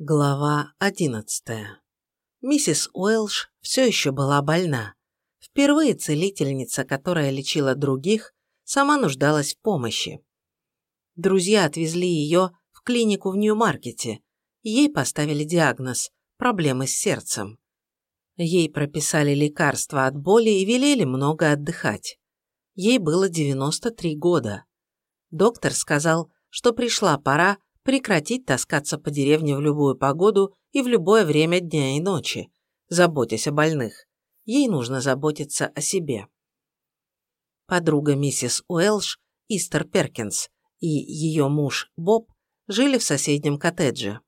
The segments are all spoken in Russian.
Глава одиннадцатая. Миссис Уэлш все еще была больна. Впервые целительница, которая лечила других, сама нуждалась в помощи. Друзья отвезли ее в клинику в Нью-Маркете. Ей поставили диагноз – проблемы с сердцем. Ей прописали лекарства от боли и велели много отдыхать. Ей было 93 года. Доктор сказал, что пришла пора прекратить таскаться по деревне в любую погоду и в любое время дня и ночи, заботясь о больных. Ей нужно заботиться о себе. Подруга миссис Уэлш, Истер Перкинс, и ее муж Боб жили в соседнем коттедже.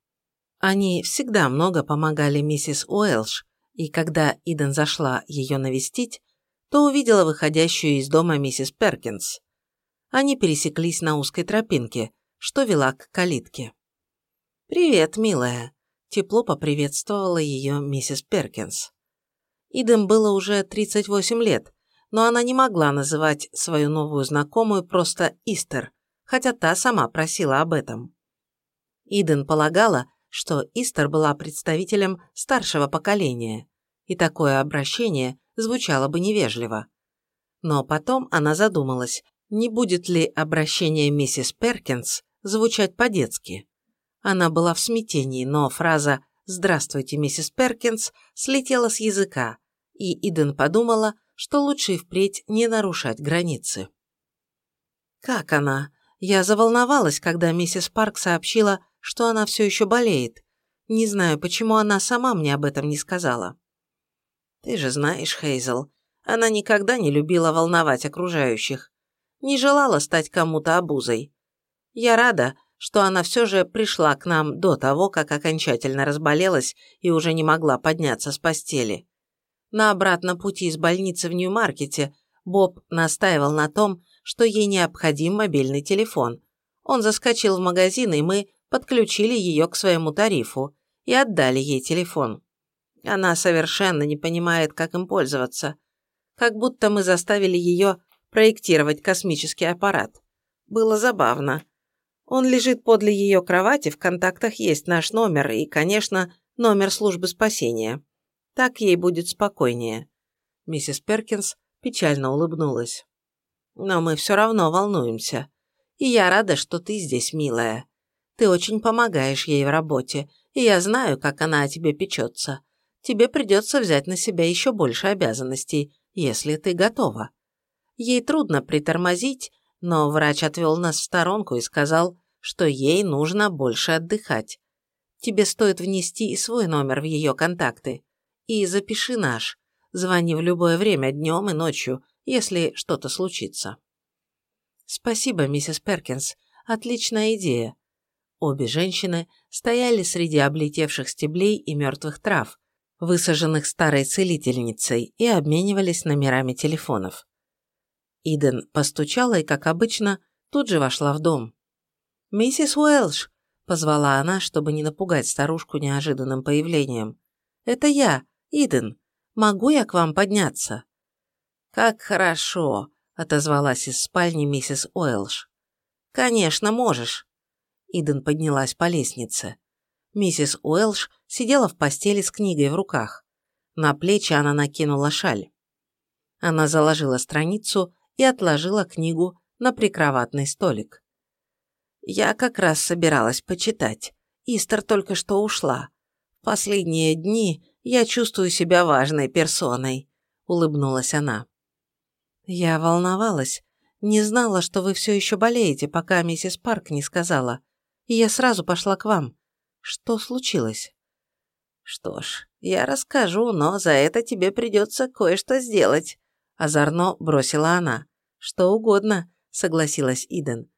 Они всегда много помогали миссис Уэлш, и когда Иден зашла ее навестить, то увидела выходящую из дома миссис Перкинс. Они пересеклись на узкой тропинке, что вела к калитке. «Привет, милая», – тепло поприветствовала ее миссис Перкинс. Идем было уже 38 лет, но она не могла называть свою новую знакомую просто Истер, хотя та сама просила об этом. Иден полагала, что Истер была представителем старшего поколения, и такое обращение звучало бы невежливо. Но потом она задумалась, не будет ли обращение миссис Перкинс звучать по-детски. Она была в смятении, но фраза «Здравствуйте, миссис Перкинс» слетела с языка, и Иден подумала, что лучше и впредь не нарушать границы. «Как она?» Я заволновалась, когда миссис Парк сообщила, что она все еще болеет. Не знаю, почему она сама мне об этом не сказала. «Ты же знаешь, Хейзел, она никогда не любила волновать окружающих. Не желала стать кому-то обузой. Я рада, что она все же пришла к нам до того, как окончательно разболелась и уже не могла подняться с постели. На обратном пути из больницы в Нью-Маркете Боб настаивал на том, что ей необходим мобильный телефон. Он заскочил в магазин, и мы подключили ее к своему тарифу и отдали ей телефон. Она совершенно не понимает, как им пользоваться. Как будто мы заставили ее проектировать космический аппарат. Было забавно. Он лежит подле ее кровати, в контактах есть наш номер и, конечно, номер службы спасения. Так ей будет спокойнее». Миссис Перкинс печально улыбнулась. «Но мы все равно волнуемся. И я рада, что ты здесь, милая. Ты очень помогаешь ей в работе, и я знаю, как она о тебе печется. Тебе придется взять на себя еще больше обязанностей, если ты готова. Ей трудно притормозить, но врач отвел нас в сторонку и сказал, что ей нужно больше отдыхать. Тебе стоит внести и свой номер в ее контакты. И запиши наш. Звони в любое время, днем и ночью, если что-то случится. Спасибо, миссис Перкинс. Отличная идея. Обе женщины стояли среди облетевших стеблей и мертвых трав, высаженных старой целительницей, и обменивались номерами телефонов. Иден постучала и, как обычно, тут же вошла в дом. «Миссис Уэлш!» – позвала она, чтобы не напугать старушку неожиданным появлением. «Это я, Иден. Могу я к вам подняться?» «Как хорошо!» – отозвалась из спальни миссис Уэлш. «Конечно, можешь!» Иден поднялась по лестнице. Миссис Уэлш сидела в постели с книгой в руках. На плечи она накинула шаль. Она заложила страницу и отложила книгу на прикроватный столик. Я как раз собиралась почитать. Истер только что ушла. Последние дни я чувствую себя важной персоной», – улыбнулась она. Я волновалась. Не знала, что вы все еще болеете, пока миссис Парк не сказала. И я сразу пошла к вам. Что случилось? Что ж, я расскажу, но за это тебе придется кое-что сделать. Озорно бросила она. Что угодно, согласилась Иден.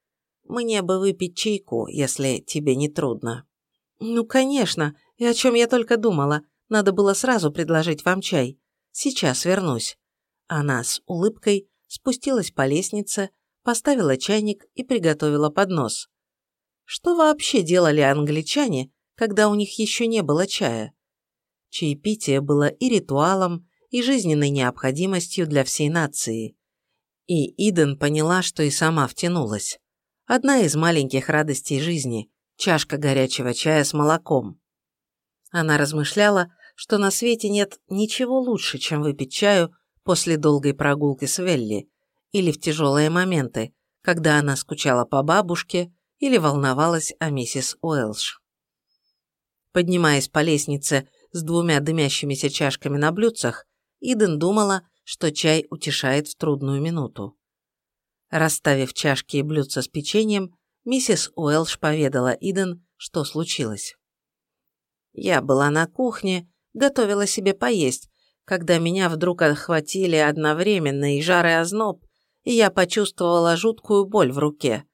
Мне бы выпить чайку, если тебе не трудно». «Ну, конечно. И о чем я только думала. Надо было сразу предложить вам чай. Сейчас вернусь». Она с улыбкой спустилась по лестнице, поставила чайник и приготовила поднос. Что вообще делали англичане, когда у них еще не было чая? Чаепитие было и ритуалом, и жизненной необходимостью для всей нации. И Иден поняла, что и сама втянулась. Одна из маленьких радостей жизни – чашка горячего чая с молоком. Она размышляла, что на свете нет ничего лучше, чем выпить чаю после долгой прогулки с Велли или в тяжелые моменты, когда она скучала по бабушке или волновалась о миссис Уэлш. Поднимаясь по лестнице с двумя дымящимися чашками на блюдцах, Иден думала, что чай утешает в трудную минуту. Расставив чашки и блюдца с печеньем, миссис Уэлш поведала Иден, что случилось. «Я была на кухне, готовила себе поесть, когда меня вдруг охватили одновременно и жар и озноб, и я почувствовала жуткую боль в руке.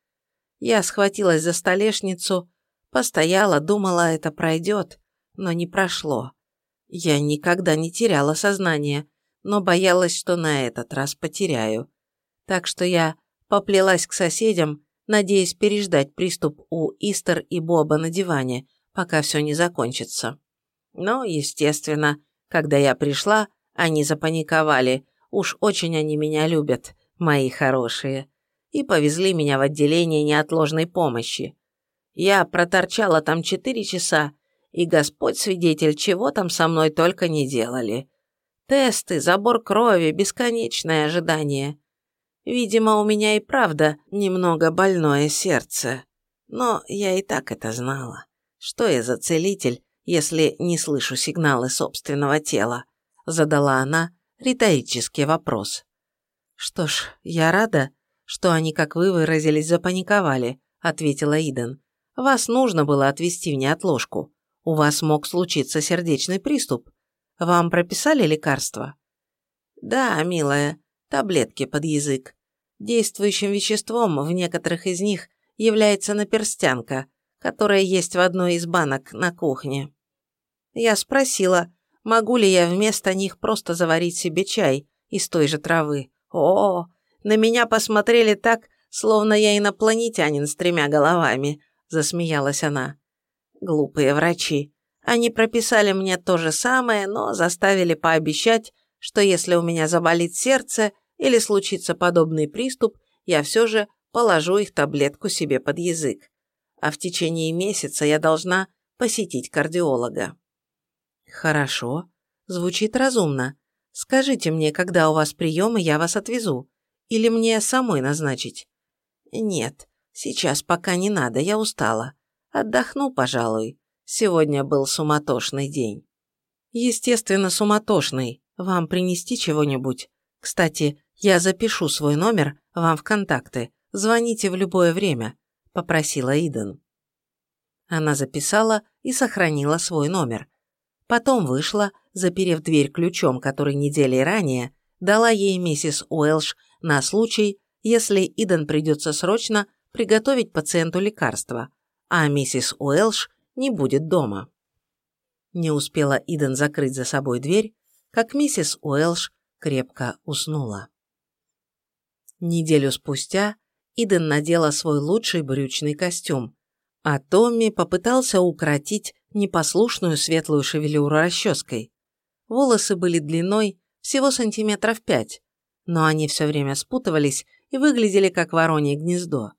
Я схватилась за столешницу, постояла, думала, это пройдет, но не прошло. Я никогда не теряла сознание, но боялась, что на этот раз потеряю. Так что я поплелась к соседям, надеясь переждать приступ у Истер и Боба на диване, пока все не закончится. Но, естественно, когда я пришла, они запаниковали, уж очень они меня любят, мои хорошие, и повезли меня в отделение неотложной помощи. Я проторчала там четыре часа, и Господь свидетель, чего там со мной только не делали. Тесты, забор крови, бесконечное ожидание. Видимо, у меня и правда немного больное сердце. Но я и так это знала. Что я за целитель, если не слышу сигналы собственного тела? Задала она риторический вопрос. Что ж, я рада, что они, как вы выразились, запаниковали, ответила Иден. Вас нужно было отвезти в неотложку. У вас мог случиться сердечный приступ. Вам прописали лекарства? Да, милая, таблетки под язык. Действующим веществом в некоторых из них является наперстянка, которая есть в одной из банок на кухне. Я спросила, могу ли я вместо них просто заварить себе чай из той же травы. О, на меня посмотрели так, словно я инопланетянин с тремя головами, засмеялась она. Глупые врачи. Они прописали мне то же самое, но заставили пообещать, что если у меня заболит сердце или случится подобный приступ, я все же положу их таблетку себе под язык. А в течение месяца я должна посетить кардиолога. Хорошо. Звучит разумно. Скажите мне, когда у вас прием, и я вас отвезу. Или мне самой назначить? Нет, сейчас пока не надо, я устала. Отдохну, пожалуй. Сегодня был суматошный день. Естественно, суматошный. Вам принести чего-нибудь? Кстати, я запишу свой номер вам в контакты. Звоните в любое время, попросила Иден. Она записала и сохранила свой номер. Потом вышла, заперев дверь ключом, который недели ранее дала ей миссис Уэлш на случай, если Иден придется срочно приготовить пациенту лекарство, а миссис Уэлш не будет дома. Не успела Иден закрыть за собой дверь, как миссис Уэлш крепко уснула. Неделю спустя Иден надела свой лучший брючный костюм, а Томми попытался укоротить непослушную светлую шевелюру расческой. Волосы были длиной всего сантиметров пять, но они все время спутывались и выглядели как воронье гнездо.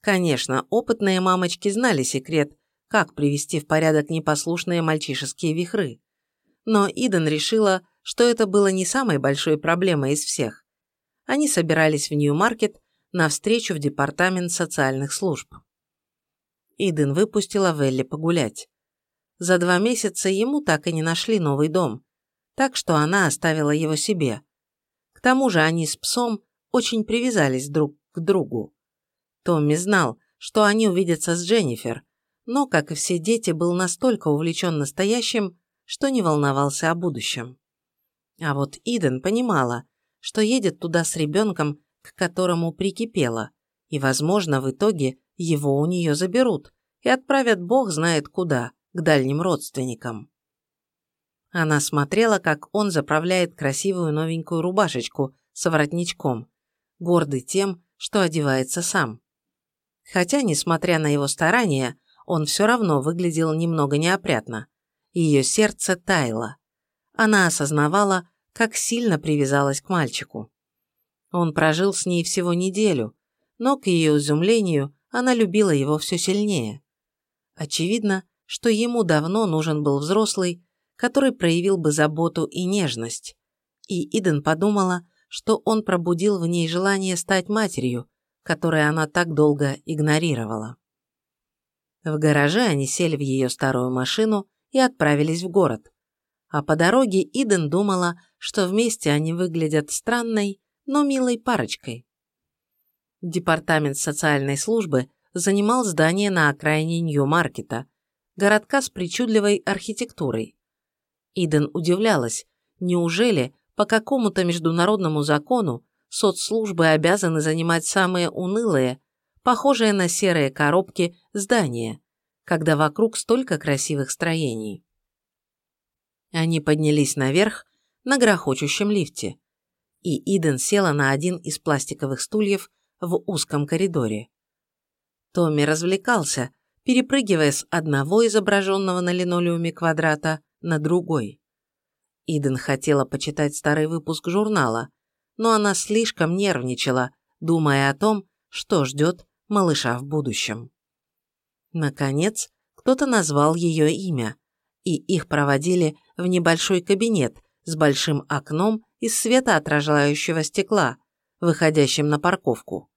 Конечно, опытные мамочки знали секрет, как привести в порядок непослушные мальчишеские вихры. Но Иден решила, что это было не самой большой проблемой из всех. Они собирались в Нью-Маркет на встречу в департамент социальных служб. Иден выпустила Велли погулять. За два месяца ему так и не нашли новый дом, так что она оставила его себе. К тому же они с псом очень привязались друг к другу. Томми знал, что они увидятся с Дженнифер, но, как и все дети, был настолько увлечен настоящим, что не волновался о будущем. А вот Иден понимала, что едет туда с ребенком, к которому прикипела, и, возможно, в итоге его у нее заберут и отправят бог знает куда, к дальним родственникам. Она смотрела, как он заправляет красивую новенькую рубашечку с воротничком, гордый тем, что одевается сам. Хотя, несмотря на его старания, он все равно выглядел немного неопрятно. Ее сердце таяло. Она осознавала, как сильно привязалась к мальчику. Он прожил с ней всего неделю, но, к ее изумлению, она любила его все сильнее. Очевидно, что ему давно нужен был взрослый, который проявил бы заботу и нежность. И Иден подумала, что он пробудил в ней желание стать матерью, которое она так долго игнорировала. В гараже они сели в ее старую машину и отправились в город. А по дороге Иден думала, что вместе они выглядят странной, но милой парочкой. Департамент социальной службы занимал здание на окраине Нью-Маркета, городка с причудливой архитектурой. Иден удивлялась, неужели по какому-то международному закону соцслужбы обязаны занимать самые унылые, похожие на серые коробки, здания, когда вокруг столько красивых строений. Они поднялись наверх на грохочущем лифте, и Иден села на один из пластиковых стульев в узком коридоре. Томми развлекался, перепрыгивая с одного изображенного на линолеуме квадрата на другой. Иден хотела почитать старый выпуск журнала, но она слишком нервничала, думая о том, что ждет малыша в будущем. Наконец, кто-то назвал ее имя, и их проводили в небольшой кабинет с большим окном из светоотражающего стекла, выходящим на парковку.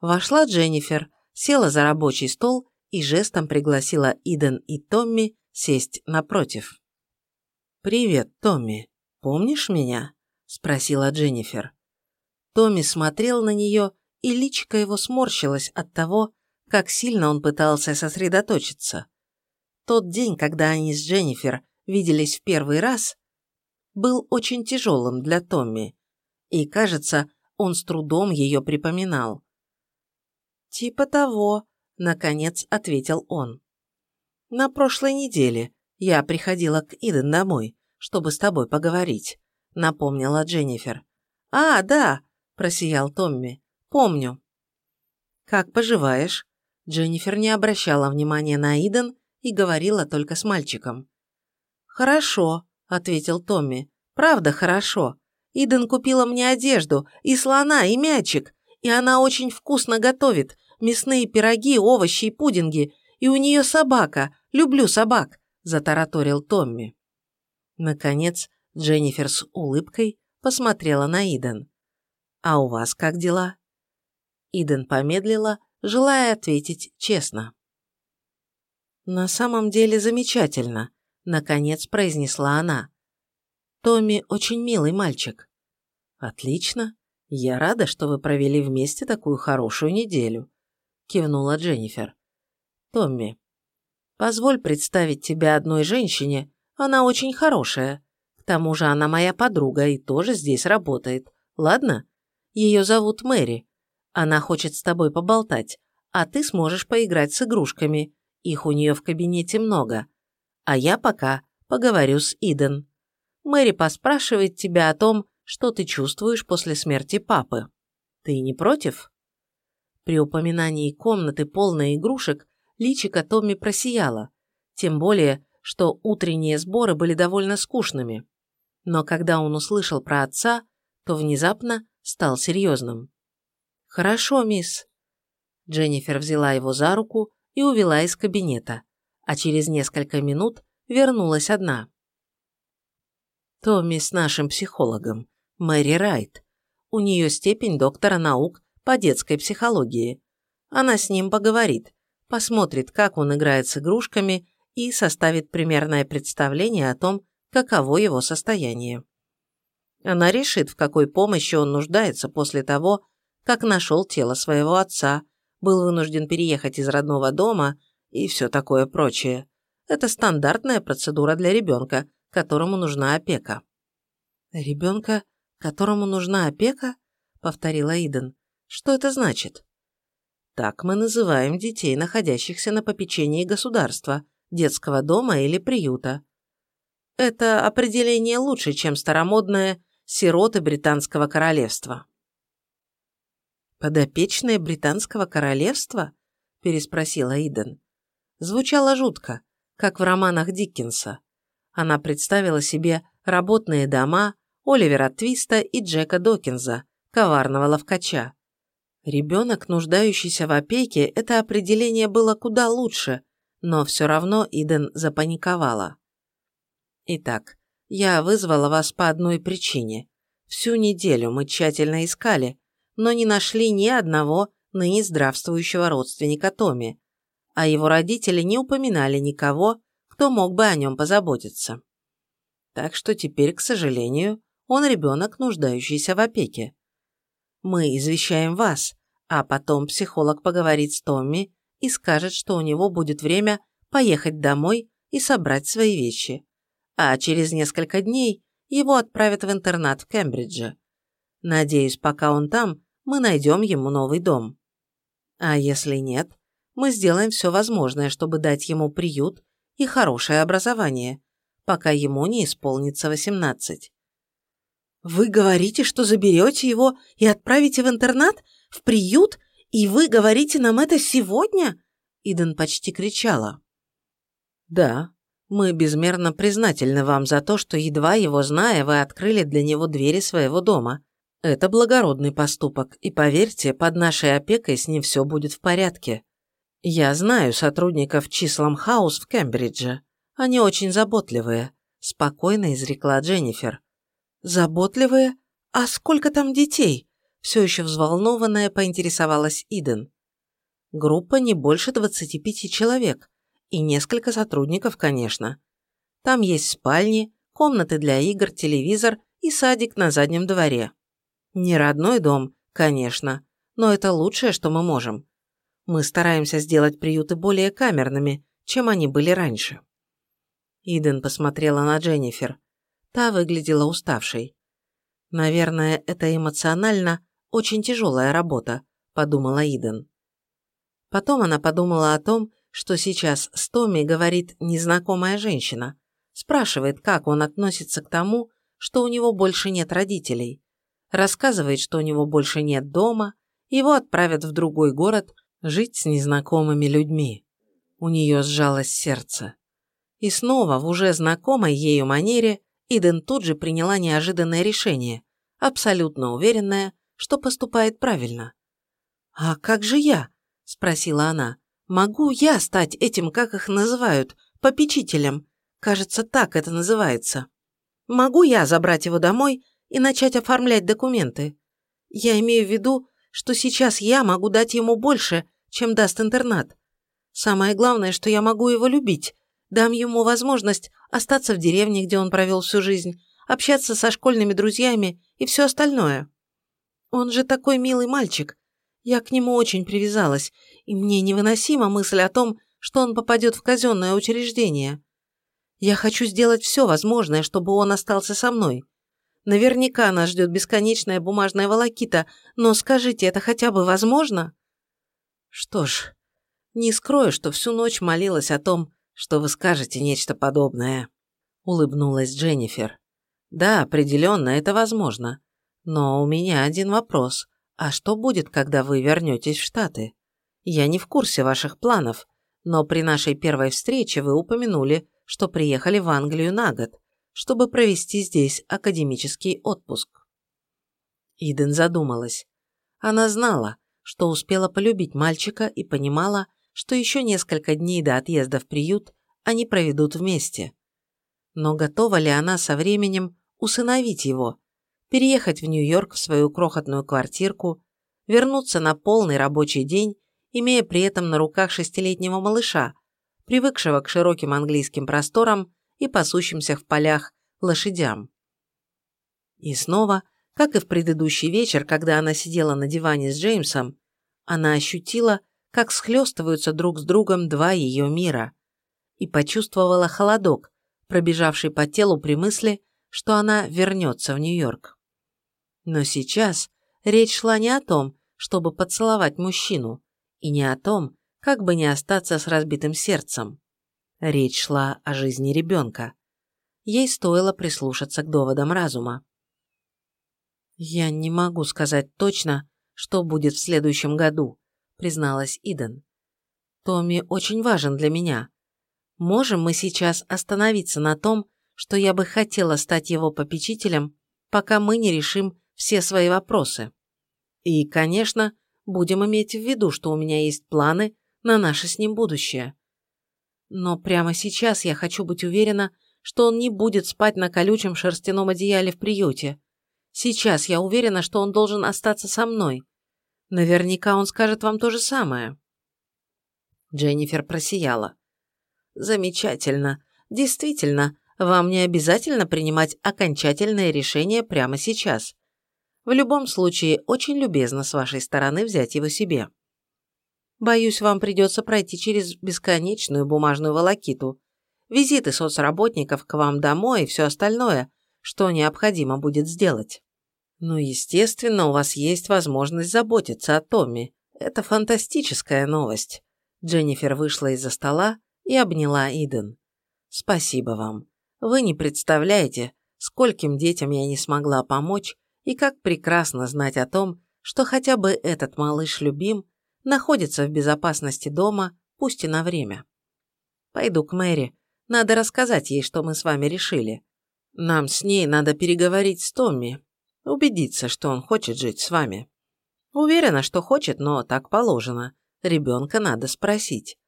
Вошла Дженнифер, села за рабочий стол и жестом пригласила Иден и Томми сесть напротив. «Привет, Томми. Помнишь меня?» – спросила Дженнифер. Томми смотрел на нее, и личико его сморщилось от того, как сильно он пытался сосредоточиться. Тот день, когда они с Дженнифер виделись в первый раз, был очень тяжелым для Томми, и, кажется, он с трудом ее припоминал. «Типа того», — наконец ответил он. «На прошлой неделе я приходила к Иден домой, чтобы с тобой поговорить», — напомнила Дженнифер. «А, да», — просиял Томми, — «помню». «Как поживаешь?» Дженнифер не обращала внимания на Иден и говорила только с мальчиком. «Хорошо», — ответил Томми. «Правда хорошо. Иден купила мне одежду, и слона, и мячик, и она очень вкусно готовит, мясные пироги, овощи и пудинги, и у нее собака, люблю собак», – затараторил Томми. Наконец, Дженнифер с улыбкой посмотрела на Иден. «А у вас как дела?» Иден помедлила, желая ответить честно. «На самом деле замечательно», – наконец произнесла она. «Томми очень милый мальчик». «Отлично. Я рада, что вы провели вместе такую хорошую неделю», – кивнула Дженнифер. «Томми, позволь представить тебя одной женщине, она очень хорошая. К тому же она моя подруга и тоже здесь работает. Ладно? Ее зовут Мэри. Она хочет с тобой поболтать, а ты сможешь поиграть с игрушками. Их у нее в кабинете много. А я пока поговорю с Иден. Мэри поспрашивает тебя о том, что ты чувствуешь после смерти папы. Ты не против?» При упоминании комнаты, полной игрушек, личико Томми просияло, тем более, что утренние сборы были довольно скучными. Но когда он услышал про отца, то внезапно стал серьезным. «Хорошо, мисс». Дженнифер взяла его за руку и увела из кабинета, а через несколько минут вернулась одна. Томми с нашим психологом, Мэри Райт. У нее степень доктора наук по детской психологии. Она с ним поговорит, посмотрит, как он играет с игрушками и составит примерное представление о том, каково его состояние. Она решит, в какой помощи он нуждается после того, как нашел тело своего отца, был вынужден переехать из родного дома и все такое прочее. Это стандартная процедура для ребенка, которому нужна опека. «Ребенка, которому нужна опека?» – повторила Иден. Что это значит? Так мы называем детей, находящихся на попечении государства, детского дома или приюта. Это определение лучше, чем старомодное «сироты британского королевства». «Подопечные британского королевства?» – переспросила Иден. Звучало жутко, как в романах Диккенса. Она представила себе работные дома Оливера Твиста и Джека Докинза, коварного ловкача. Ребенок, нуждающийся в опеке, это определение было куда лучше, Но все равно Иден запаниковала. Итак, я вызвала вас по одной причине. Всю неделю мы тщательно искали, но не нашли ни одного ныне здравствующего родственника Томи, а его родители не упоминали никого, кто мог бы о нем позаботиться. Так что теперь, к сожалению, он ребенок, нуждающийся в опеке. Мы извещаем вас, а потом психолог поговорит с Томми и скажет, что у него будет время поехать домой и собрать свои вещи. А через несколько дней его отправят в интернат в Кембридже. Надеюсь, пока он там, мы найдем ему новый дом. А если нет, мы сделаем все возможное, чтобы дать ему приют и хорошее образование, пока ему не исполнится 18. Вы говорите, что заберете его и отправите в интернат? В приют? И вы говорите нам это сегодня?» Иден почти кричала. «Да, мы безмерно признательны вам за то, что, едва его зная, вы открыли для него двери своего дома. Это благородный поступок, и поверьте, под нашей опекой с ним все будет в порядке. Я знаю сотрудников числом Хаус в Кембридже. Они очень заботливые», – спокойно изрекла Дженнифер. «Заботливые? А сколько там детей?» Все еще взволнованная поинтересовалась Иден. Группа не больше 25 человек. И несколько сотрудников, конечно. Там есть спальни, комнаты для игр, телевизор и садик на заднем дворе. Не родной дом, конечно, но это лучшее, что мы можем. Мы стараемся сделать приюты более камерными, чем они были раньше. Иден посмотрела на Дженнифер. Та выглядела уставшей. «Наверное, это эмоционально очень тяжелая работа», – подумала Иден. Потом она подумала о том, что сейчас с Томми говорит незнакомая женщина, спрашивает, как он относится к тому, что у него больше нет родителей, рассказывает, что у него больше нет дома, его отправят в другой город жить с незнакомыми людьми. У нее сжалось сердце. И снова в уже знакомой ею манере Иден тут же приняла неожиданное решение, абсолютно уверенная, что поступает правильно. «А как же я?» – спросила она. «Могу я стать этим, как их называют, попечителем? Кажется, так это называется. Могу я забрать его домой и начать оформлять документы? Я имею в виду, что сейчас я могу дать ему больше, чем даст интернат. Самое главное, что я могу его любить, дам ему возможность остаться в деревне, где он провел всю жизнь, общаться со школьными друзьями и все остальное. Он же такой милый мальчик. Я к нему очень привязалась, и мне невыносима мысль о том, что он попадет в казенное учреждение. Я хочу сделать все возможное, чтобы он остался со мной. Наверняка нас ждет бесконечная бумажная волокита, но скажите, это хотя бы возможно? Что ж, не скрою, что всю ночь молилась о том, что вы скажете нечто подобное», – улыбнулась Дженнифер. «Да, определенно, это возможно. Но у меня один вопрос. А что будет, когда вы вернетесь в Штаты? Я не в курсе ваших планов, но при нашей первой встрече вы упомянули, что приехали в Англию на год, чтобы провести здесь академический отпуск». Иден задумалась. Она знала, что успела полюбить мальчика и понимала, что еще несколько дней до отъезда в приют они проведут вместе. Но готова ли она со временем усыновить его, переехать в Нью-Йорк в свою крохотную квартирку, вернуться на полный рабочий день, имея при этом на руках шестилетнего малыша, привыкшего к широким английским просторам и пасущимся в полях лошадям. И снова, как и в предыдущий вечер, когда она сидела на диване с Джеймсом, она ощутила, как схлестываются друг с другом два ее мира, и почувствовала холодок, пробежавший по телу при мысли, что она вернется в Нью-Йорк. Но сейчас речь шла не о том, чтобы поцеловать мужчину, и не о том, как бы не остаться с разбитым сердцем. Речь шла о жизни ребенка. Ей стоило прислушаться к доводам разума. «Я не могу сказать точно, что будет в следующем году», призналась Иден. Томми очень важен для меня. Можем мы сейчас остановиться на том, что я бы хотела стать его попечителем, пока мы не решим все свои вопросы. И, конечно, будем иметь в виду, что у меня есть планы на наше с ним будущее. Но прямо сейчас я хочу быть уверена, что он не будет спать на колючем шерстяном одеяле в приюте. Сейчас я уверена, что он должен остаться со мной. Наверняка он скажет вам то же самое». Дженнифер просияла. «Замечательно. Действительно, вам не обязательно принимать окончательное решение прямо сейчас. В любом случае, очень любезно с вашей стороны взять его себе. Боюсь, вам придется пройти через бесконечную бумажную волокиту, визиты соцработников к вам домой и все остальное, что необходимо будет сделать. Ну, естественно, у вас есть возможность заботиться о Томми. Это фантастическая новость. Дженнифер вышла из-за стола и обняла Иден. Спасибо вам. Вы не представляете, скольким детям я не смогла помочь, и как прекрасно знать о том, что хотя бы этот малыш любим, находится в безопасности дома, пусть и на время. Пойду к Мэри. Надо рассказать ей, что мы с вами решили. Нам с ней надо переговорить с Томми, убедиться, что он хочет жить с вами. Уверена, что хочет, но так положено. Ребенка надо спросить.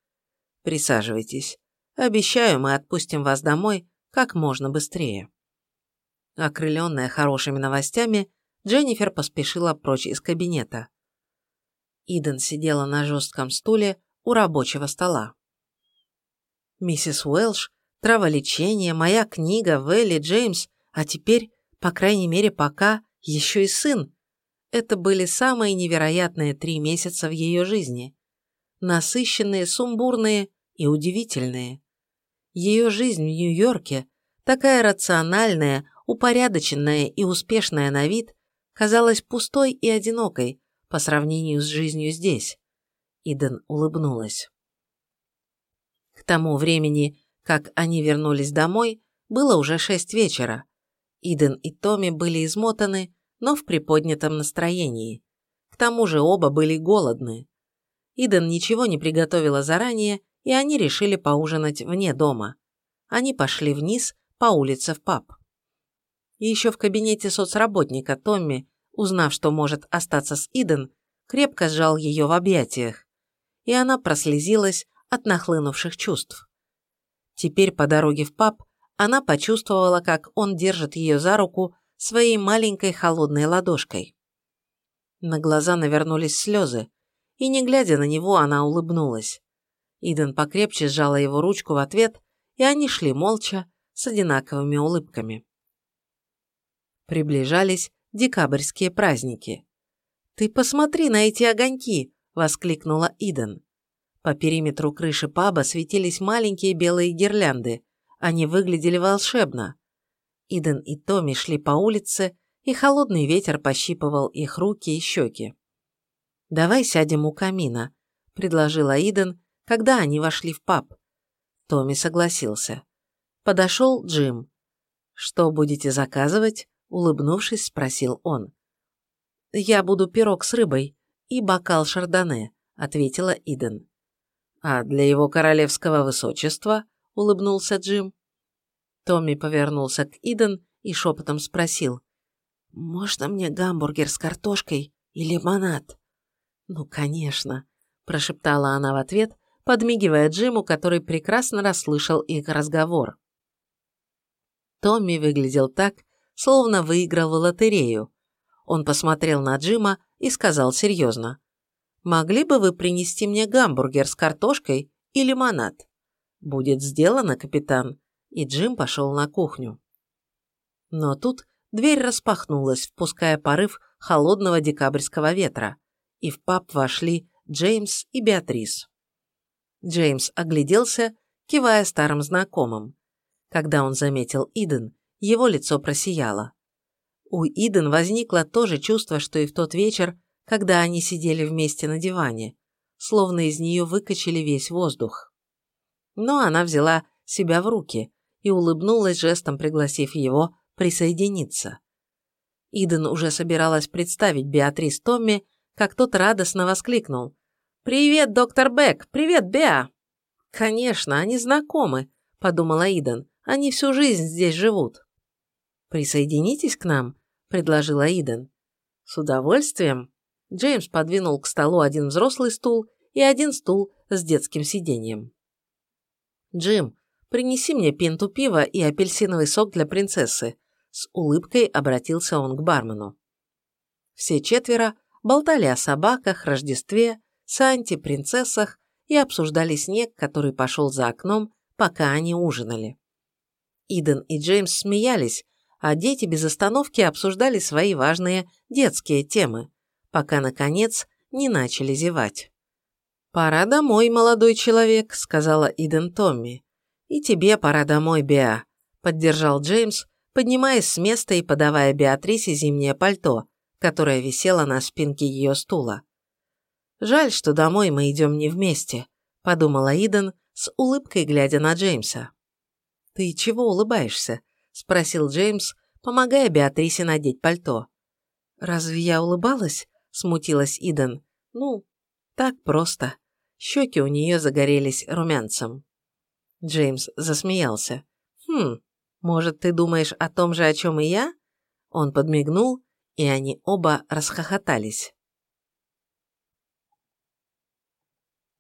Присаживайтесь. Обещаю, мы отпустим вас домой как можно быстрее. Окрыленная хорошими новостями, Дженнифер поспешила прочь из кабинета. Иден сидела на жестком стуле у рабочего стола. Миссис Уэлш, траволечение, моя книга, Вэлли, Джеймс, а теперь, по крайней мере пока, еще и сын. Это были самые невероятные три месяца в ее жизни. Насыщенные, сумбурные и удивительные. Ее жизнь в Нью-Йорке, такая рациональная, упорядоченная и успешная на вид, казалась пустой и одинокой по сравнению с жизнью здесь. Иден улыбнулась. К тому времени, как они вернулись домой, было уже шесть вечера. Иден и Томми были измотаны, но в приподнятом настроении. К тому же оба были голодны. Иден ничего не приготовила заранее и они решили поужинать вне дома. Они пошли вниз по улице в паб. Еще в кабинете соцработника Томми, узнав, что может остаться с Иден, крепко сжал ее в объятиях, и она прослезилась от нахлынувших чувств. Теперь по дороге в паб она почувствовала, как он держит ее за руку своей маленькой холодной ладошкой. На глаза навернулись слезы, и, не глядя на него, она улыбнулась. Иден покрепче сжала его ручку в ответ, и они шли молча, с одинаковыми улыбками. Приближались декабрьские праздники. «Ты посмотри на эти огоньки!» – воскликнула Иден. По периметру крыши паба светились маленькие белые гирлянды. Они выглядели волшебно. Иден и Томми шли по улице, и холодный ветер пощипывал их руки и щеки. «Давай сядем у камина», – предложила Иден, когда они вошли в паб. Томми согласился. Подошел Джим. «Что будете заказывать?» – улыбнувшись, спросил он. «Я буду пирог с рыбой и бокал шардоне», – ответила Иден. «А для его королевского высочества?» – улыбнулся Джим. Томми повернулся к Иден и шепотом спросил. «Можно мне гамбургер с картошкой и лимонад?» «Ну, конечно», – прошептала она в ответ, подмигивая Джиму, который прекрасно расслышал их разговор. Томми выглядел так, словно выиграл в лотерею. Он посмотрел на Джима и сказал серьезно. «Могли бы вы принести мне гамбургер с картошкой и лимонад?» «Будет сделано, капитан», и Джим пошел на кухню. Но тут дверь распахнулась, впуская порыв холодного декабрьского ветра, и в паб вошли Джеймс и Беатрис. Джеймс огляделся, кивая старым знакомым. Когда он заметил Иден, его лицо просияло. У Иден возникло то же чувство, что и в тот вечер, когда они сидели вместе на диване, словно из нее выкачали весь воздух. Но она взяла себя в руки и улыбнулась жестом, пригласив его присоединиться. Иден уже собиралась представить Беатрис Томми, как тот радостно воскликнул. «Привет, доктор Бек! Привет, Беа!» «Конечно, они знакомы», – подумала Иден. «Они всю жизнь здесь живут». «Присоединитесь к нам», – предложила Иден. «С удовольствием». Джеймс подвинул к столу один взрослый стул и один стул с детским сиденьем. «Джим, принеси мне пинту пива и апельсиновый сок для принцессы», с улыбкой обратился он к бармену. Все четверо болтали о собаках, Рождестве, Санте, принцессах и обсуждали снег, который пошел за окном, пока они ужинали. Иден и Джеймс смеялись, а дети без остановки обсуждали свои важные детские темы, пока, наконец, не начали зевать. «Пора домой, молодой человек», — сказала Иден Томми. «И тебе пора домой, Беа», — поддержал Джеймс, поднимаясь с места и подавая Беатрисе зимнее пальто, которое висело на спинке ее стула. «Жаль, что домой мы идем не вместе», — подумала Иден, с улыбкой глядя на Джеймса. «Ты чего улыбаешься?» – спросил Джеймс, помогая Беатрисе надеть пальто. «Разве я улыбалась?» – смутилась Иден. «Ну, так просто». Щеки у нее загорелись румянцем. Джеймс засмеялся. «Хм, может, ты думаешь о том же, о чем и я?» Он подмигнул, и они оба расхохотались.